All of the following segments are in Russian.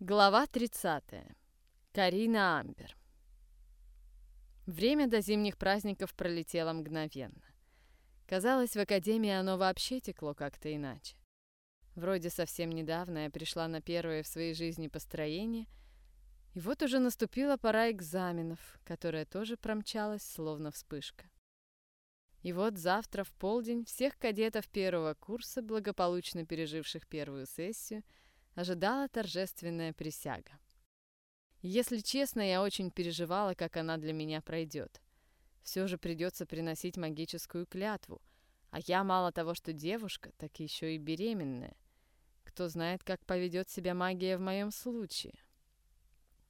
Глава 30. Карина Амбер. Время до зимних праздников пролетело мгновенно. Казалось, в академии оно вообще текло как-то иначе. Вроде совсем недавно я пришла на первое в своей жизни построение, и вот уже наступила пора экзаменов, которая тоже промчалась, словно вспышка. И вот завтра в полдень всех кадетов первого курса, благополучно переживших первую сессию, ожидала торжественная присяга. Если честно, я очень переживала, как она для меня пройдет. Все же придется приносить магическую клятву, а я мало того, что девушка, так еще и беременная. Кто знает, как поведет себя магия в моем случае.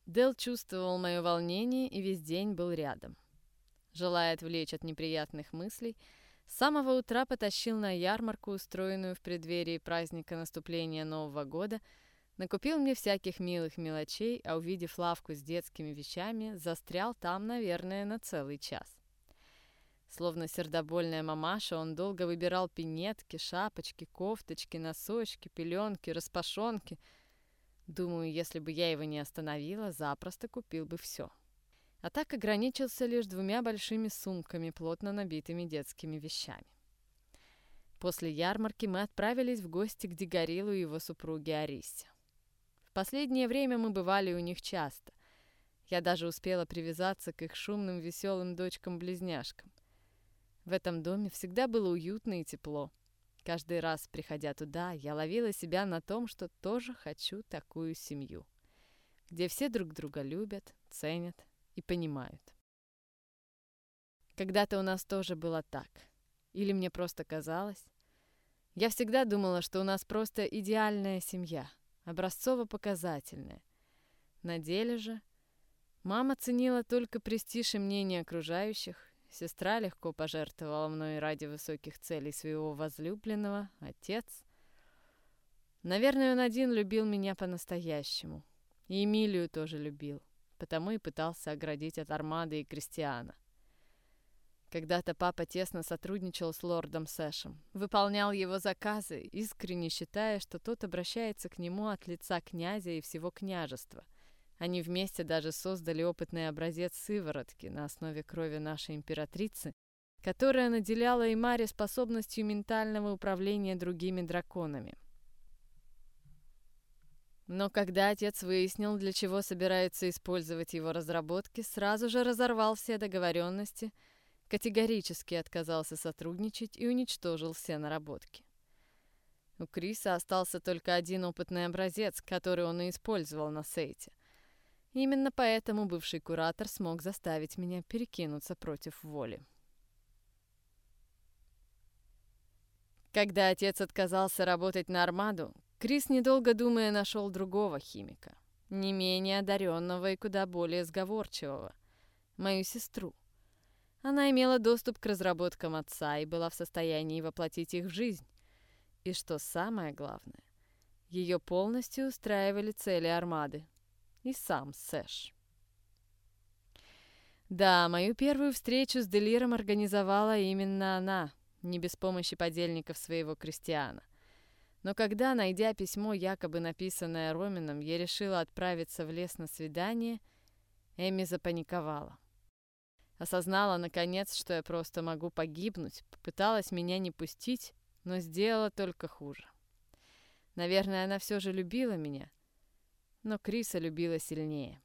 Дел чувствовал мое волнение и весь день был рядом. Желая отвлечь от неприятных мыслей, с самого утра потащил на ярмарку, устроенную в преддверии праздника наступления Нового года, накупил мне всяких милых мелочей, а увидев лавку с детскими вещами, застрял там, наверное, на целый час. Словно сердобольная мамаша, он долго выбирал пинетки, шапочки, кофточки, носочки, пеленки, распашонки. Думаю, если бы я его не остановила, запросто купил бы все а так ограничился лишь двумя большими сумками, плотно набитыми детскими вещами. После ярмарки мы отправились в гости к Дигорилу и его супруге Арисе. В последнее время мы бывали у них часто. Я даже успела привязаться к их шумным, веселым дочкам-близняшкам. В этом доме всегда было уютно и тепло. Каждый раз, приходя туда, я ловила себя на том, что тоже хочу такую семью, где все друг друга любят, ценят и понимают. Когда-то у нас тоже было так. Или мне просто казалось. Я всегда думала, что у нас просто идеальная семья, образцово-показательная. На деле же мама ценила только престиж и мнение окружающих, сестра легко пожертвовала мной ради высоких целей своего возлюбленного, отец. Наверное, он один любил меня по-настоящему. И Эмилию тоже любил потому и пытался оградить от Армады и Кристиана. Когда-то папа тесно сотрудничал с лордом Сэшем, выполнял его заказы, искренне считая, что тот обращается к нему от лица князя и всего княжества. Они вместе даже создали опытный образец сыворотки на основе крови нашей императрицы, которая наделяла Имаре способностью ментального управления другими драконами – но когда отец выяснил, для чего собираются использовать его разработки, сразу же разорвал все договоренности, категорически отказался сотрудничать и уничтожил все наработки. У Криса остался только один опытный образец, который он и использовал на сайте. Именно поэтому бывший куратор смог заставить меня перекинуться против воли. Когда отец отказался работать на Армаду, Крис, недолго думая, нашел другого химика, не менее одаренного и куда более сговорчивого, мою сестру. Она имела доступ к разработкам отца и была в состоянии воплотить их в жизнь. И что самое главное, ее полностью устраивали цели армады. И сам Сэш. Да, мою первую встречу с Делиром организовала именно она, не без помощи подельников своего крестьяна — но когда, найдя письмо, якобы написанное Ромином, я решила отправиться в лес на свидание, Эми запаниковала. Осознала, наконец, что я просто могу погибнуть, попыталась меня не пустить, но сделала только хуже. Наверное, она все же любила меня, но Криса любила сильнее.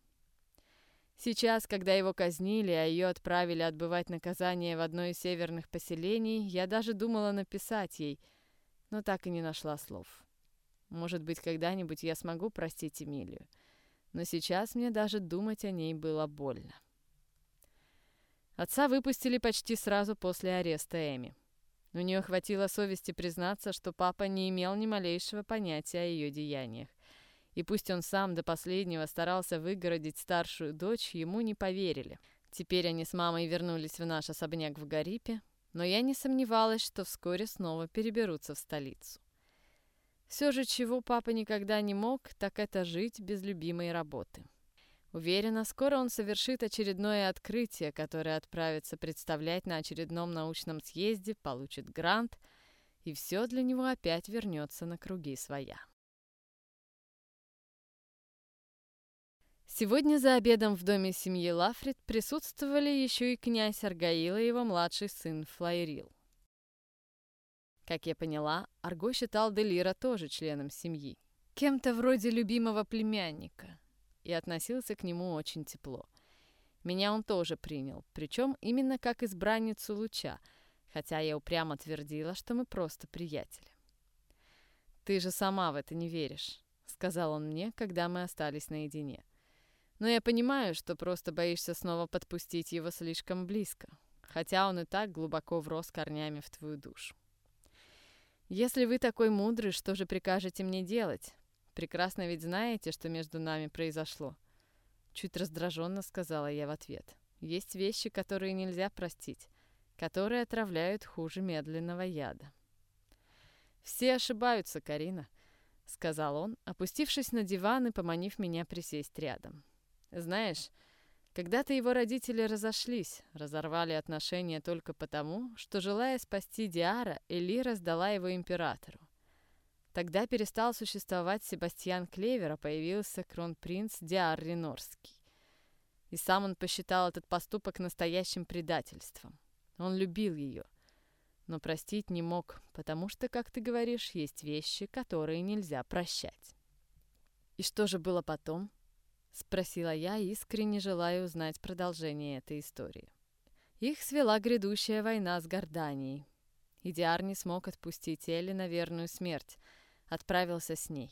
Сейчас, когда его казнили, а ее отправили отбывать наказание в одно из северных поселений, я даже думала написать ей – но так и не нашла слов. Может быть, когда-нибудь я смогу простить Эмилию, но сейчас мне даже думать о ней было больно. Отца выпустили почти сразу после ареста Эми. У нее хватило совести признаться, что папа не имел ни малейшего понятия о ее деяниях. И пусть он сам до последнего старался выгородить старшую дочь, ему не поверили. Теперь они с мамой вернулись в наш особняк в Гарипе, но я не сомневалась, что вскоре снова переберутся в столицу. Все же, чего папа никогда не мог, так это жить без любимой работы. Уверена, скоро он совершит очередное открытие, которое отправится представлять на очередном научном съезде, получит грант, и все для него опять вернется на круги своя. Сегодня за обедом в доме семьи Лафрид присутствовали еще и князь Аргаил и его младший сын Флайрил. Как я поняла, Арго считал Делира тоже членом семьи, кем-то вроде любимого племянника, и относился к нему очень тепло. Меня он тоже принял, причем именно как избранницу луча, хотя я упрямо твердила, что мы просто приятели. «Ты же сама в это не веришь», — сказал он мне, когда мы остались наедине. «Но я понимаю, что просто боишься снова подпустить его слишком близко, хотя он и так глубоко врос корнями в твою душу. Если вы такой мудрый, что же прикажете мне делать? Прекрасно ведь знаете, что между нами произошло. Чуть раздраженно сказала я в ответ. Есть вещи, которые нельзя простить, которые отравляют хуже медленного яда. «Все ошибаются, Карина», — сказал он, опустившись на диван и поманив меня присесть рядом. «Знаешь, когда-то его родители разошлись, разорвали отношения только потому, что, желая спасти Диара, Элира сдала его императору. Тогда перестал существовать Себастьян Клевер, а появился кронпринц Диар Ренорский. И сам он посчитал этот поступок настоящим предательством. Он любил ее, но простить не мог, потому что, как ты говоришь, есть вещи, которые нельзя прощать. И что же было потом? — спросила я, искренне желая узнать продолжение этой истории. Их свела грядущая война с Горданией. Идиар не смог отпустить Элли на верную смерть, отправился с ней.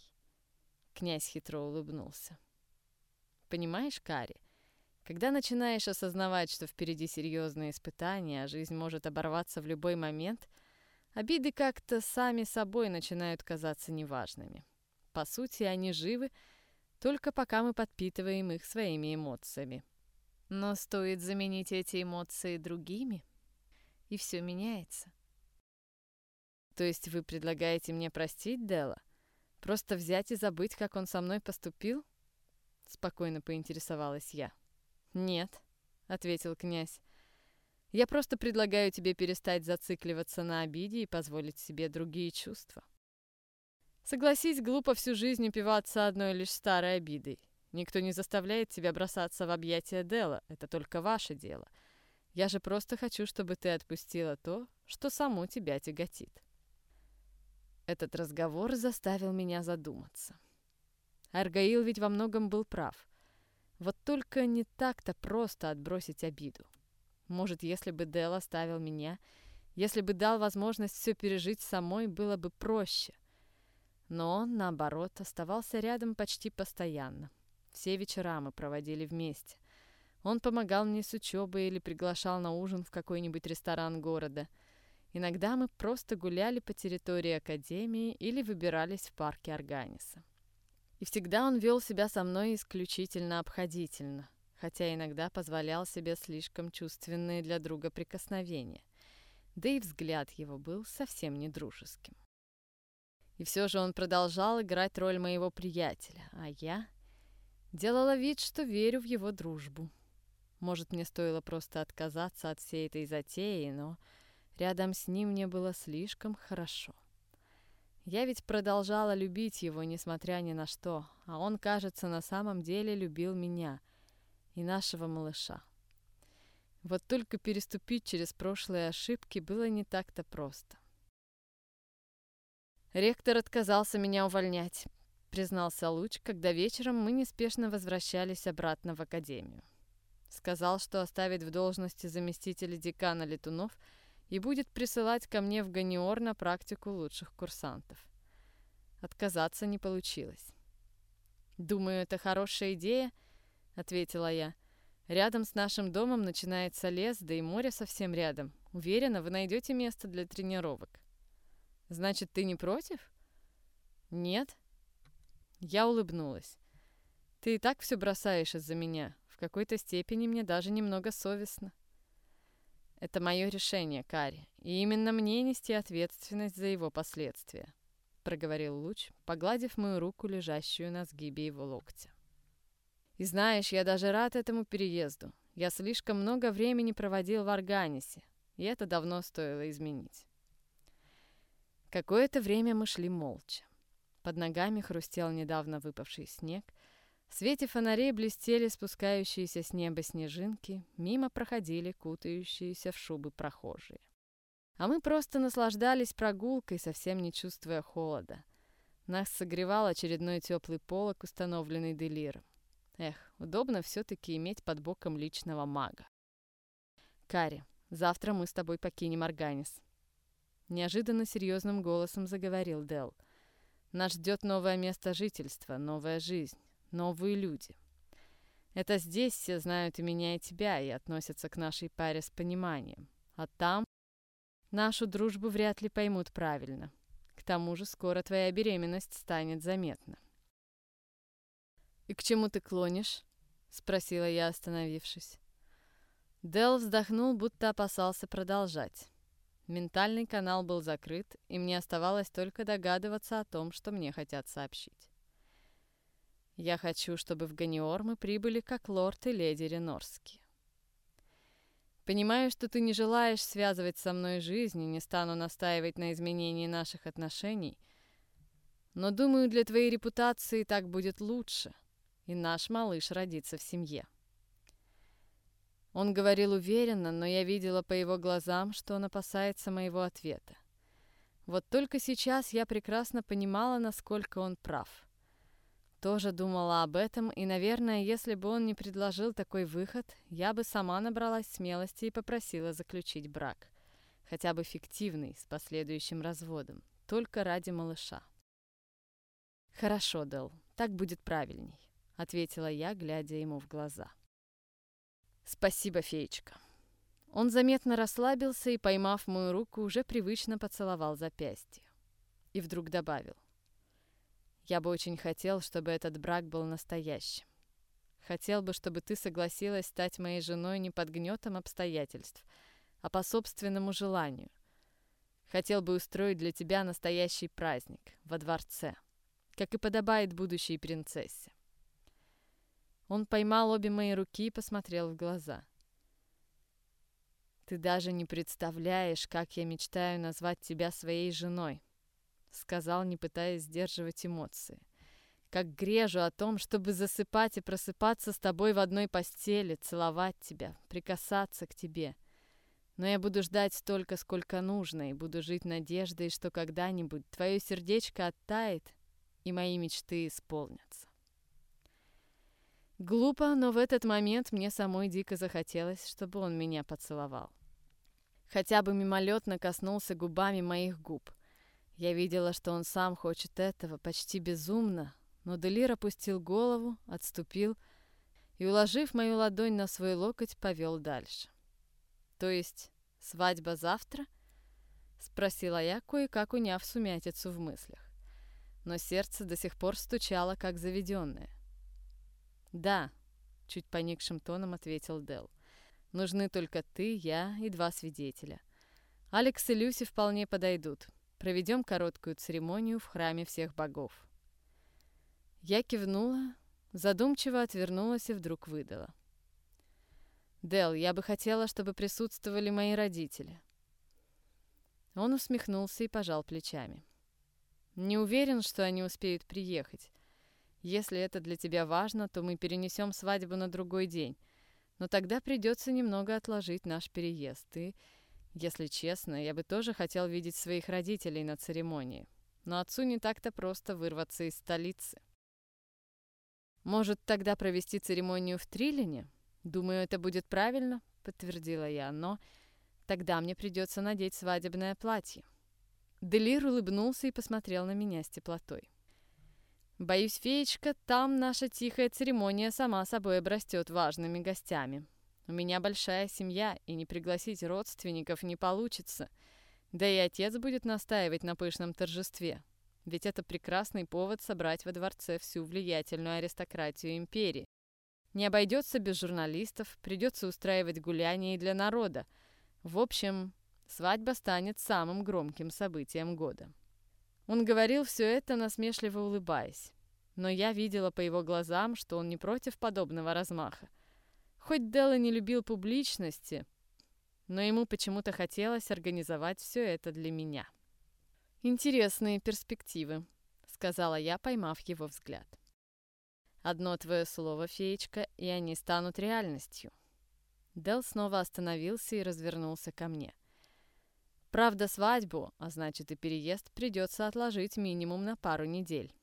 Князь хитро улыбнулся. «Понимаешь, Кари, когда начинаешь осознавать, что впереди серьезные испытания, а жизнь может оборваться в любой момент, обиды как-то сами собой начинают казаться неважными. По сути, они живы, только пока мы подпитываем их своими эмоциями. Но стоит заменить эти эмоции другими, и все меняется. То есть вы предлагаете мне простить Дела? Просто взять и забыть, как он со мной поступил? Спокойно поинтересовалась я. Нет, ответил князь. Я просто предлагаю тебе перестать зацикливаться на обиде и позволить себе другие чувства. Согласись, глупо всю жизнь упиваться одной лишь старой обидой. Никто не заставляет тебя бросаться в объятия Дела, это только ваше дело. Я же просто хочу, чтобы ты отпустила то, что само тебя тяготит. Этот разговор заставил меня задуматься. Аргаил ведь во многом был прав. Вот только не так-то просто отбросить обиду. Может, если бы Дел оставил меня, если бы дал возможность все пережить самой, было бы проще — но он, наоборот, оставался рядом почти постоянно. Все вечера мы проводили вместе. Он помогал мне с учебой или приглашал на ужин в какой-нибудь ресторан города. Иногда мы просто гуляли по территории Академии или выбирались в парке Органиса. И всегда он вел себя со мной исключительно обходительно, хотя иногда позволял себе слишком чувственные для друга прикосновения. Да и взгляд его был совсем не дружеским. И все же он продолжал играть роль моего приятеля, а я делала вид, что верю в его дружбу. Может, мне стоило просто отказаться от всей этой затеи, но рядом с ним мне было слишком хорошо. Я ведь продолжала любить его, несмотря ни на что, а он, кажется, на самом деле любил меня и нашего малыша. Вот только переступить через прошлые ошибки было не так-то просто. Ректор отказался меня увольнять, признался Луч, когда вечером мы неспешно возвращались обратно в академию. Сказал, что оставит в должности заместителя декана Летунов и будет присылать ко мне в Ганиор на практику лучших курсантов. Отказаться не получилось. «Думаю, это хорошая идея», — ответила я. «Рядом с нашим домом начинается лес, да и море совсем рядом. Уверена, вы найдете место для тренировок». Значит, ты не против? Нет? Я улыбнулась. Ты и так все бросаешь из-за меня. В какой-то степени мне даже немного совестно. Это мое решение, Кари, и именно мне нести ответственность за его последствия, проговорил Луч, погладив мою руку, лежащую на сгибе его локтя. И знаешь, я даже рад этому переезду. Я слишком много времени проводил в Арганисе, и это давно стоило изменить. Какое-то время мы шли молча. Под ногами хрустел недавно выпавший снег, В свете фонарей блестели спускающиеся с неба снежинки, мимо проходили кутающиеся в шубы прохожие. А мы просто наслаждались прогулкой, совсем не чувствуя холода. Нас согревал очередной теплый полок, установленный Делиром. Эх, удобно все-таки иметь под боком личного мага. Кари, завтра мы с тобой покинем Арганис. Неожиданно серьезным голосом заговорил Дел. Нас ждет новое место жительства, новая жизнь новые люди. Это здесь все знают и меня, и тебя, и относятся к нашей паре с пониманием. А там нашу дружбу вряд ли поймут правильно. К тому же скоро твоя беременность станет заметна. «И к чему ты клонишь?» — спросила я, остановившись. Дел вздохнул, будто опасался продолжать. Ментальный канал был закрыт, и мне оставалось только догадываться о том, что мне хотят сообщить. Я хочу, чтобы в Ганиор мы прибыли как лорд и леди Ренорские. Понимаю, что ты не желаешь связывать со мной жизнь и не стану настаивать на изменении наших отношений, но думаю, для твоей репутации так будет лучше, и наш малыш родится в семье. Он говорил уверенно, но я видела по его глазам, что он опасается моего ответа. Вот только сейчас я прекрасно понимала, насколько он прав — тоже думала об этом, и, наверное, если бы он не предложил такой выход, я бы сама набралась смелости и попросила заключить брак. Хотя бы фиктивный, с последующим разводом. Только ради малыша. «Хорошо, Дэл, так будет правильней», — ответила я, глядя ему в глаза. «Спасибо, феечка». Он заметно расслабился и, поймав мою руку, уже привычно поцеловал запястье. И вдруг добавил. Я бы очень хотел, чтобы этот брак был настоящим. Хотел бы, чтобы ты согласилась стать моей женой не под гнетом обстоятельств, а по собственному желанию. Хотел бы устроить для тебя настоящий праздник во дворце, как и подобает будущей принцессе. Он поймал обе мои руки и посмотрел в глаза. «Ты даже не представляешь, как я мечтаю назвать тебя своей женой», сказал, не пытаясь сдерживать эмоции. Как грежу о том, чтобы засыпать и просыпаться с тобой в одной постели, целовать тебя, прикасаться к тебе. Но я буду ждать столько, сколько нужно, и буду жить надеждой, что когда-нибудь твое сердечко оттает, и мои мечты исполнятся. Глупо, но в этот момент мне самой дико захотелось, чтобы он меня поцеловал. Хотя бы мимолетно коснулся губами моих губ. Я видела, что он сам хочет этого, почти безумно, но Делир опустил голову, отступил и, уложив мою ладонь на свой локоть, повел дальше. «То есть свадьба завтра?» — спросила я, кое-как уняв сумятицу в мыслях. Но сердце до сих пор стучало, как заведенное. «Да», — чуть поникшим тоном ответил Дел. «Нужны только ты, я и два свидетеля. Алекс и Люси вполне подойдут. Проведем короткую церемонию в храме всех богов. Я кивнула, задумчиво отвернулась и вдруг выдала. «Дел, я бы хотела, чтобы присутствовали мои родители». Он усмехнулся и пожал плечами. «Не уверен, что они успеют приехать. Если это для тебя важно, то мы перенесем свадьбу на другой день. Но тогда придется немного отложить наш переезд. И если честно, я бы тоже хотел видеть своих родителей на церемонии. Но отцу не так-то просто вырваться из столицы. Может, тогда провести церемонию в Трилине? Думаю, это будет правильно, подтвердила я, но тогда мне придется надеть свадебное платье. Делир улыбнулся и посмотрел на меня с теплотой. «Боюсь, феечка, там наша тихая церемония сама собой обрастет важными гостями», у меня большая семья, и не пригласить родственников не получится. Да и отец будет настаивать на пышном торжестве. Ведь это прекрасный повод собрать во дворце всю влиятельную аристократию империи. Не обойдется без журналистов, придется устраивать гуляния и для народа. В общем, свадьба станет самым громким событием года. Он говорил все это, насмешливо улыбаясь. Но я видела по его глазам, что он не против подобного размаха. Хоть Делла не любил публичности, но ему почему-то хотелось организовать все это для меня. «Интересные перспективы», — сказала я, поймав его взгляд. Одно твое слово, феечка, и они станут реальностью. Дел снова остановился и развернулся ко мне. Правда, свадьбу, а значит и переезд, придется отложить минимум на пару недель.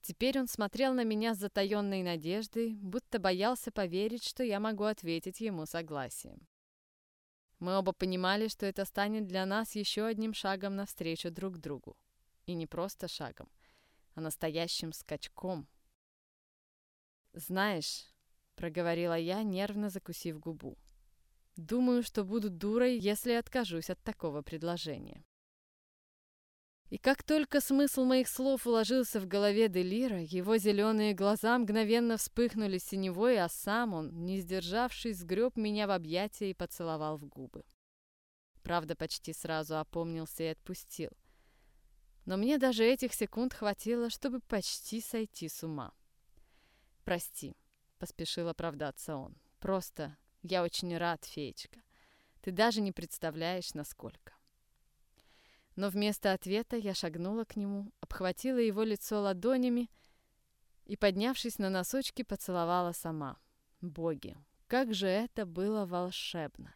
Теперь он смотрел на меня с затаенной надеждой, будто боялся поверить, что я могу ответить ему согласием. Мы оба понимали, что это станет для нас еще одним шагом навстречу друг другу. И не просто шагом, а настоящим скачком. «Знаешь», — проговорила я, нервно закусив губу, «думаю, что буду дурой, если откажусь от такого предложения». И как только смысл моих слов уложился в голове Делира, его зеленые глаза мгновенно вспыхнули синевой, а сам он, не сдержавшись, сгреб меня в объятия и поцеловал в губы. Правда, почти сразу опомнился и отпустил. Но мне даже этих секунд хватило, чтобы почти сойти с ума. «Прости», — поспешил оправдаться он. «Просто я очень рад, феечка. Ты даже не представляешь, насколько». Но вместо ответа я шагнула к нему, обхватила его лицо ладонями и, поднявшись на носочки, поцеловала сама. Боги, как же это было волшебно!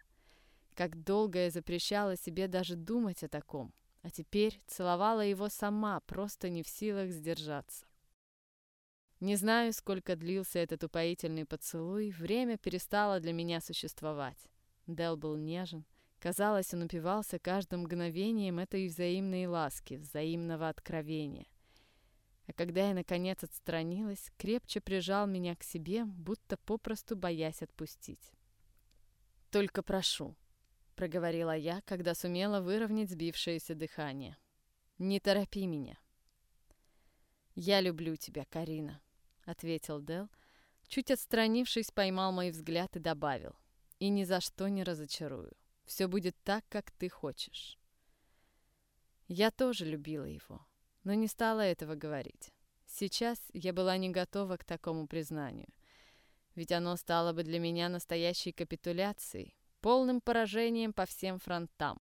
Как долго я запрещала себе даже думать о таком, а теперь целовала его сама, просто не в силах сдержаться. Не знаю, сколько длился этот упоительный поцелуй, время перестало для меня существовать. Дел был нежен, Казалось, он упивался каждым мгновением этой взаимной ласки, взаимного откровения. А когда я, наконец, отстранилась, крепче прижал меня к себе, будто попросту боясь отпустить. «Только прошу», — проговорила я, когда сумела выровнять сбившееся дыхание. «Не торопи меня». «Я люблю тебя, Карина», — ответил Дел, чуть отстранившись, поймал мой взгляд и добавил. «И ни за что не разочарую». Все будет так, как ты хочешь. Я тоже любила его, но не стала этого говорить. Сейчас я была не готова к такому признанию, ведь оно стало бы для меня настоящей капитуляцией, полным поражением по всем фронтам.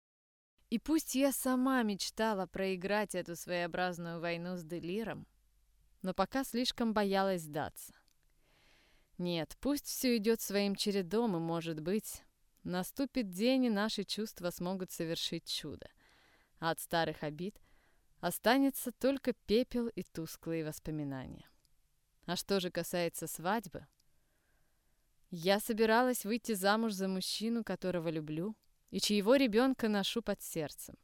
И пусть я сама мечтала проиграть эту своеобразную войну с Делиром, но пока слишком боялась сдаться. Нет, пусть все идет своим чередом, и, может быть, Наступит день, и наши чувства смогут совершить чудо. А от старых обид останется только пепел и тусклые воспоминания. А что же касается свадьбы? Я собиралась выйти замуж за мужчину, которого люблю, и чьего ребенка ношу под сердцем.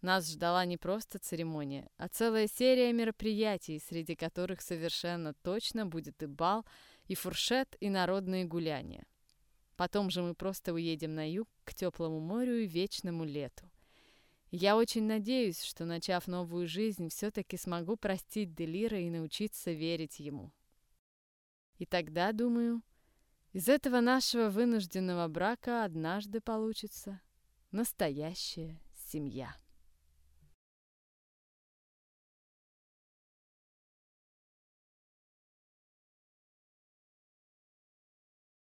Нас ждала не просто церемония, а целая серия мероприятий, среди которых совершенно точно будет и бал, и фуршет, и народные гуляния. Потом же мы просто уедем на юг, к теплому морю и вечному лету. Я очень надеюсь, что, начав новую жизнь, все-таки смогу простить Делира и научиться верить ему. И тогда, думаю, из этого нашего вынужденного брака однажды получится настоящая семья.